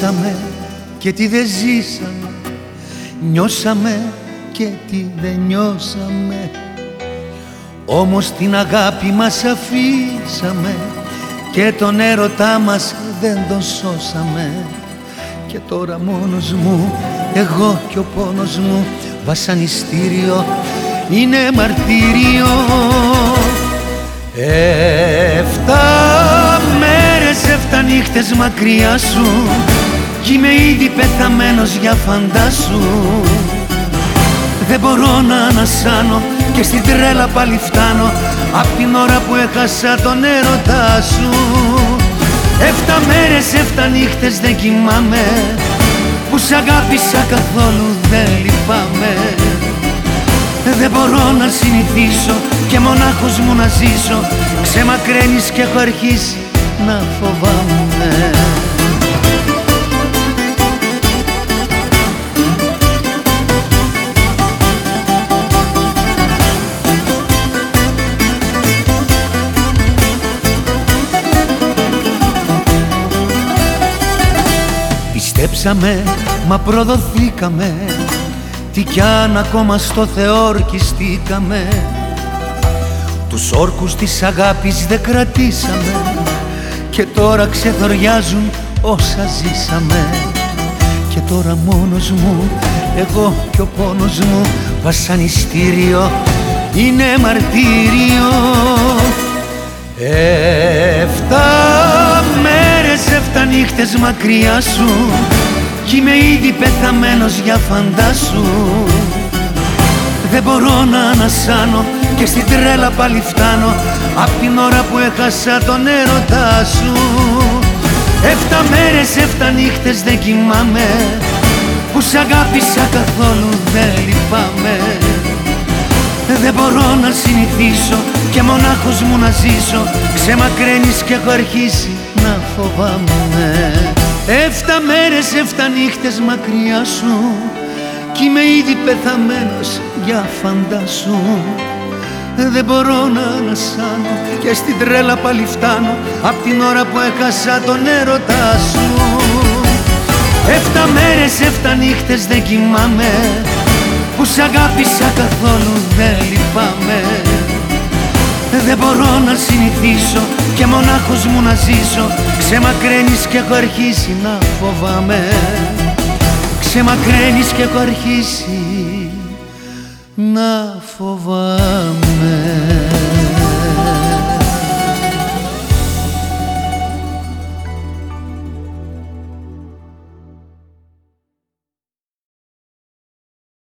ζήσαμε και τι δεν ζήσαμε. Νιώσαμε και τι δεν νιώσαμε. Όμως την αγάπη μας αφήσαμε Και τον έρωτά μας δεν τον σώσαμε. Και τώρα μόνος μου, εγώ και ο πόνος μου Βασανιστήριο είναι μαρτύριο. Εφτά εφτά νύχτες μακριά σου Κι είμαι ήδη πεθαμένος για φαντάσου Δεν μπορώ να ανασάνω και στην τρέλα πάλι φτάνω. Απ' την ώρα που έχασα τον έρωτά σου. Εφτά μέρες, εφτά νύχτες δεν κοιμάμαι. Που σ' αγάπησα καθόλου δεν λυπάμαι. Δεν μπορώ να συνηθίσω και μονάχος μου να ζήσω. Ξεμακραίνεις και έχω αρχίσει να φοβάμαι. Πιστέψαμε μα προδοθήκαμε. Τι κι αν ακόμα στο Θεό ορκιστήκαμε. Τους όρκους της αγάπης δεν κρατήσαμε Και τώρα ξεθοριάζουν όσα ζήσαμε. Και τώρα μόνος μου, εγώ και ο πόνος μου Βασανιστήριο είναι μαρτύριο. Εφτά μέρες, εφτά νύχτες μακριά σου κι είμαι ήδη πεθαμένος για φαντάσου Δεν μπορώ να ανασάνω και στην τρέλα πάλι φτάνω. Απ' την ώρα που έχασα τον έρωτά σου. Εφτά μέρες, εφτά νύχτες δεν κοιμάμαι. Που σ' αγάπησα καθόλου δεν λυπάμαι. Δεν μπορώ να συνηθίσω και μονάχος μου να ζήσω. Ξεμακραίνεις και έχω αρχίσει να φοβάμαι. Εφτά μέρες, εφτά νύχτες μακριά σου Κι είμαι ήδη πεθαμένος για φαντάσου. Δεν μπορώ να ανασάνω και στην τρέλα πάλι φτάνω Απ' την ώρα που έχασα τον έρωτά σου. Εφτά μέρες, εφτά νύχτες δεν κοιμάμαι Που σ' αγάπησα καθόλου δεν λυπάμαι. Δεν μπορώ να συνηθίσω και μονάχος μου να ζήσω Ξεμακραίνεις και έχω αρχίσει να φοβάμαι Ξεμακραίνεις και έχω αρχίσει να φοβάμαι